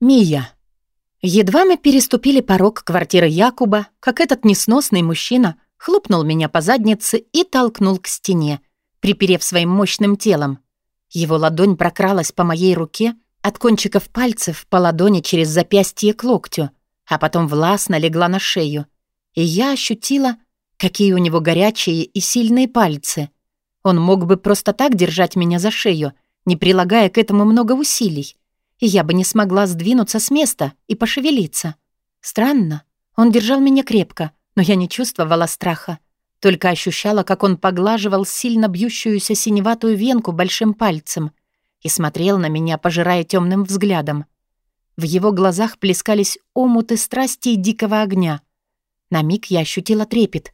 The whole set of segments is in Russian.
Мия. Едва мы переступили порог квартиры Якуба, как этот несносный мужчина хлопнул меня по заднице и толкнул к стене, приперев своим мощным телом. Его ладонь прокралась по моей руке, от кончиков пальцев по ладони через запястье к локтю, а потом властно легла на шею. И я ощутила, какие у него горячие и сильные пальцы. Он мог бы просто так держать меня за шею, не прилагая к этому много усилий, и я бы не смогла сдвинуться с места и пошевелиться. Странно, он держал меня крепко, но я не чувствовала страха, только ощущала, как он поглаживал сильно бьющуюся синеватую венку большим пальцем и смотрел на меня, пожирая темным взглядом. В его глазах плескались омуты страсти и дикого огня. На миг я ощутила трепет.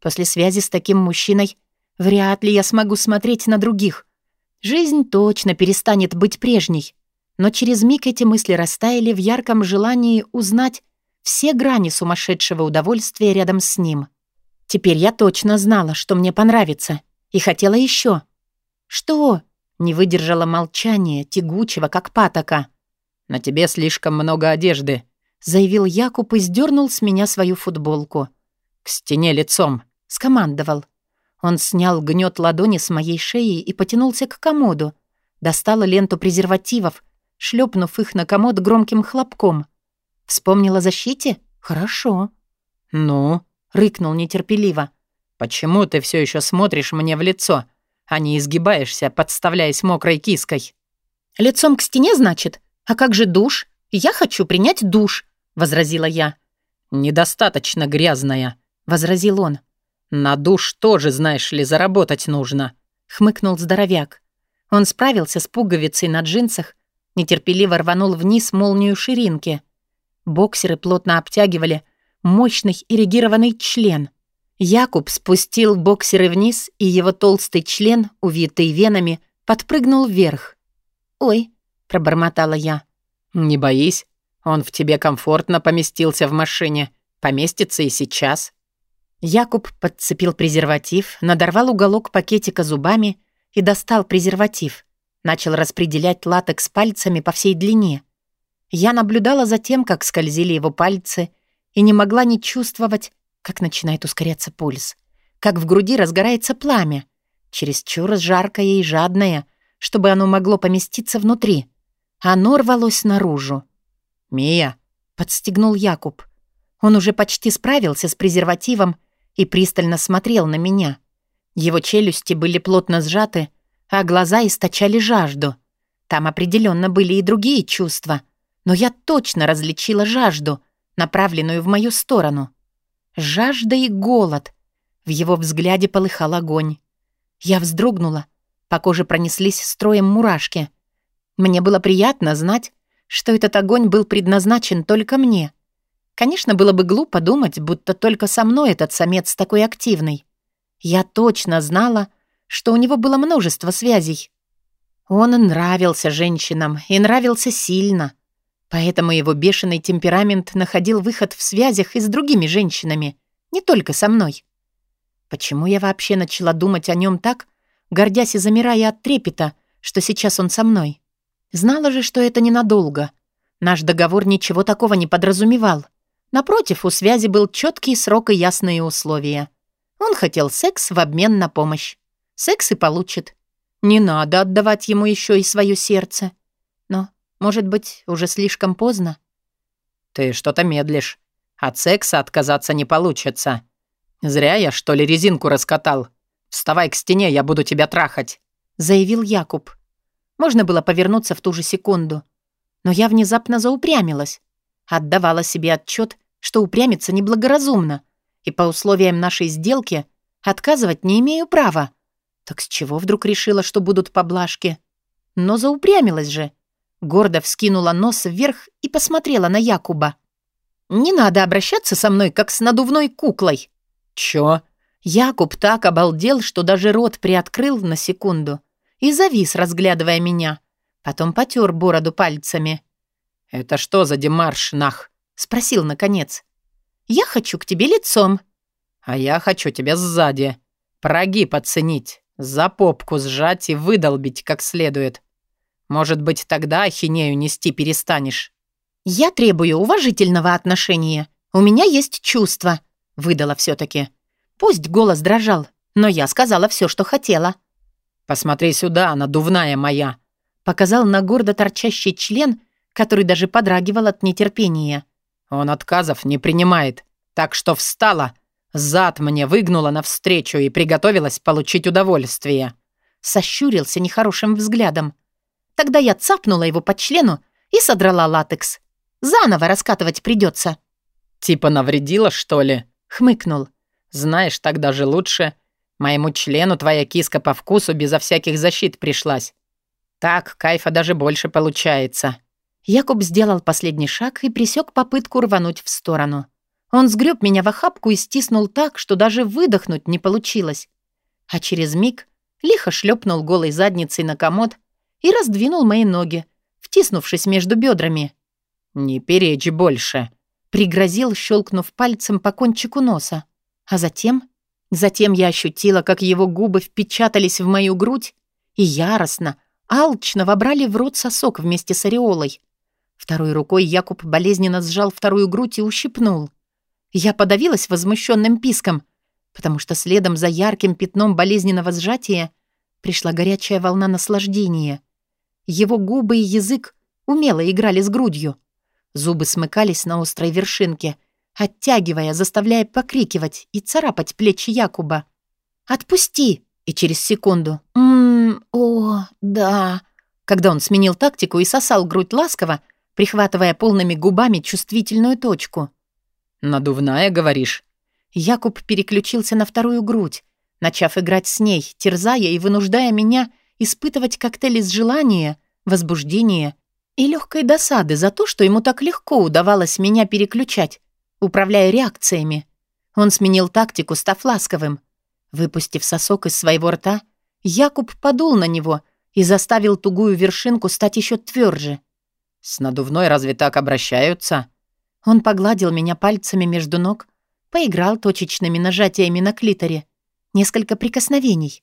После связи с таким мужчиной вряд ли я смогу смотреть на других. Жизнь точно перестанет быть прежней. Но через миг эти мысли растаяли в ярком желании узнать все грани сумасшедшего удовольствия рядом с ним. Теперь я точно знала, что мне понравится, и хотела еще. «Что?» — не выдержала молчание, тягучего, как патока. «На тебе слишком много одежды», — заявил Якуб и сдернул с меня свою футболку. «К стене лицом», — скомандовал. Он снял гнет ладони с моей шеи и потянулся к комоду. Достала ленту презервативов, шлепнув их на комод громким хлопком. Вспомнила о защите? Хорошо. «Ну?» — рыкнул нетерпеливо. «Почему ты все еще смотришь мне в лицо, а не изгибаешься, подставляясь мокрой киской?» «Лицом к стене, значит? А как же душ? Я хочу принять душ», — возразила я. «Недостаточно грязная», — возразил он. «На душ тоже, знаешь ли, заработать нужно», — хмыкнул здоровяк. Он справился с пуговицей на джинсах нетерпеливо рванул вниз молнию ширинки. Боксеры плотно обтягивали мощный эрегированный член. Якуб спустил боксеры вниз, и его толстый член, увитый венами, подпрыгнул вверх. «Ой», — пробормотала я. «Не боись, он в тебе комфортно поместился в машине. Поместится и сейчас». Якуб подцепил презерватив, надорвал уголок пакетика зубами и достал презерватив. Начал распределять латекс пальцами по всей длине. Я наблюдала за тем, как скользили его пальцы, и не могла не чувствовать, как начинает ускоряться пульс, как в груди разгорается пламя, чересчур жаркое и жадное, чтобы оно могло поместиться внутри. Оно рвалось наружу. «Мия!» — подстегнул Якуб. Он уже почти справился с презервативом и пристально смотрел на меня. Его челюсти были плотно сжаты, а глаза источали жажду. Там определенно были и другие чувства, но я точно различила жажду, направленную в мою сторону. Жажда и голод. В его взгляде полыхал огонь. Я вздрогнула. По коже пронеслись строем мурашки. Мне было приятно знать, что этот огонь был предназначен только мне. Конечно, было бы глупо думать, будто только со мной этот самец такой активный. Я точно знала, что у него было множество связей. Он нравился женщинам и нравился сильно. Поэтому его бешеный темперамент находил выход в связях и с другими женщинами, не только со мной. Почему я вообще начала думать о нем так, гордясь и замирая от трепета, что сейчас он со мной? Знала же, что это ненадолго. Наш договор ничего такого не подразумевал. Напротив, у связи был четкий срок и ясные условия. Он хотел секс в обмен на помощь. Секс и получит. Не надо отдавать ему еще и свое сердце. Но, может быть, уже слишком поздно? Ты что-то медлишь. От секса отказаться не получится. Зря я, что ли, резинку раскатал. Вставай к стене, я буду тебя трахать», — заявил Якуб. Можно было повернуться в ту же секунду. Но я внезапно заупрямилась. Отдавала себе отчет, что упрямиться неблагоразумно, и по условиям нашей сделки отказывать не имею права. Так с чего вдруг решила, что будут поблажки? Но заупрямилась же. Гордо вскинула нос вверх и посмотрела на Якуба. «Не надо обращаться со мной, как с надувной куклой». «Чё?» Якуб так обалдел, что даже рот приоткрыл на секунду и завис, разглядывая меня. Потом потер бороду пальцами. «Это что за демарш, нах?» — спросил наконец. «Я хочу к тебе лицом». «А я хочу тебя сзади. Прогиб оценить». За попку сжать и выдолбить как следует. Может быть, тогда ахинею нести перестанешь. «Я требую уважительного отношения. У меня есть чувства», — выдала все-таки. Пусть голос дрожал, но я сказала все, что хотела. «Посмотри сюда, надувная моя», — показал на гордо торчащий член, который даже подрагивал от нетерпения. «Он отказов не принимает, так что встала, зад мне выгнула навстречу и приготовилась получить удовольствие». Сощурился нехорошим взглядом. Тогда я цапнула его по члену и содрала латекс. Заново раскатывать придется. «Типа навредила, что ли?» — хмыкнул. «Знаешь, так даже лучше. Моему члену твоя киска по вкусу безо всяких защит пришлась. Так кайфа даже больше получается». Якуб сделал последний шаг и присек попытку рвануть в сторону. Он сгреб меня в охапку и стиснул так, что даже выдохнуть не получилось. А через миг лихо шлепнул голой задницей на комод и раздвинул мои ноги, втиснувшись между бедрами. «Не перечь больше», — пригрозил, щелкнув пальцем по кончику носа. А затем... Затем я ощутила, как его губы впечатались в мою грудь и яростно, алчно вобрали в рот сосок вместе с ореолой. Второй рукой Якуб болезненно сжал вторую грудь и ущипнул. Я подавилась возмущенным писком, потому что следом за ярким пятном болезненного сжатия пришла горячая волна наслаждения. Его губы и язык умело играли с грудью. Зубы смыкались на острой вершинке, оттягивая, заставляя покрикивать и царапать плечи Якуба. «Отпусти!» И через секунду «Ммм, о, да...» Когда он сменил тактику и сосал грудь ласково, прихватывая полными губами чувствительную точку. «Надувная, говоришь?» Якуб переключился на вторую грудь, начав играть с ней, терзая и вынуждая меня испытывать коктейль из желания, возбуждения и легкой досады за то, что ему так легко удавалось меня переключать, управляя реакциями. Он сменил тактику, став ласковым. Выпустив сосок из своего рта, Якуб подул на него и заставил тугую вершинку стать еще тверже. «С надувной разве так обращаются?» Он погладил меня пальцами между ног, поиграл точечными нажатиями на клиторе. Несколько прикосновений.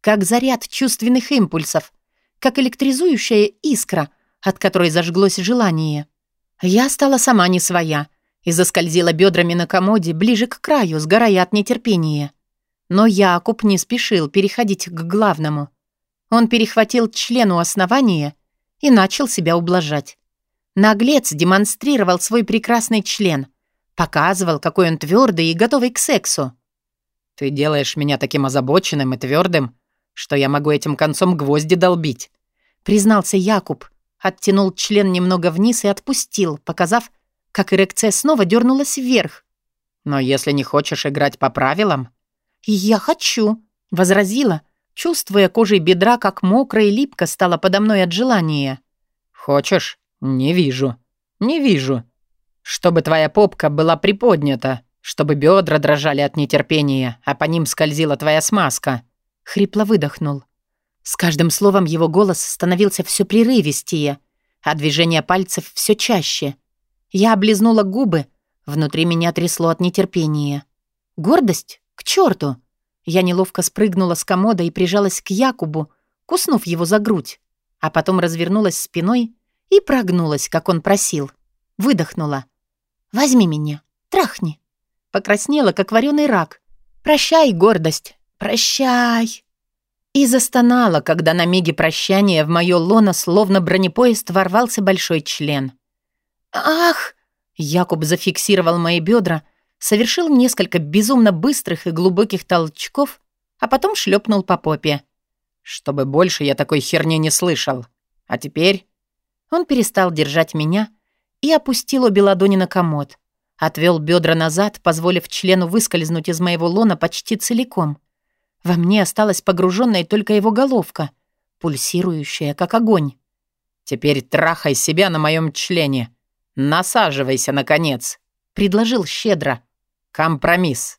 Как заряд чувственных импульсов, как электризующая искра, от которой зажглось желание. Я стала сама не своя и заскользила бедрами на комоде ближе к краю, сгорая от нетерпения. Но Якуб не спешил переходить к главному. Он перехватил член у основания и начал себя ублажать. Наглец демонстрировал свой прекрасный член, показывал, какой он твердый и готовый к сексу. «Ты делаешь меня таким озабоченным и твердым, что я могу этим концом гвозди долбить», признался Якуб, оттянул член немного вниз и отпустил, показав, как эрекция снова дернулась вверх. «Но если не хочешь играть по правилам...» «Я хочу», — возразила, чувствуя кожей бедра, как мокро и липко стало подо мной от желания. «Хочешь? Не вижу. Не вижу. Чтобы твоя попка была приподнята, чтобы бедра дрожали от нетерпения, а по ним скользила твоя смазка». Хрипло выдохнул. С каждым словом его голос становился все прерывистее, а движение пальцев все чаще. Я облизнула губы, внутри меня трясло от нетерпения. Гордость? К черту! Я неловко спрыгнула с комода и прижалась к Якубу, куснув его за грудь, а потом развернулась спиной и прогнулась, как он просил. Выдохнула. «Возьми меня, трахни». Покраснела, как вареный рак. «Прощай, гордость, прощай». И застонала, когда на миге прощания в моё лоно словно бронепоезд ворвался большой член. «Ах!» Якуб зафиксировал мои бедра, совершил несколько безумно быстрых и глубоких толчков, а потом шлепнул по попе. «Чтобы больше я такой херни не слышал. А теперь...» Он перестал держать меня и опустил обе ладони на комод. Отвел бедра назад, позволив члену выскользнуть из моего лона почти целиком. Во мне осталась погруженная только его головка, пульсирующая, как огонь. «Теперь трахай себя на моем члене. Насаживайся, наконец», — предложил щедро. «Компромисс».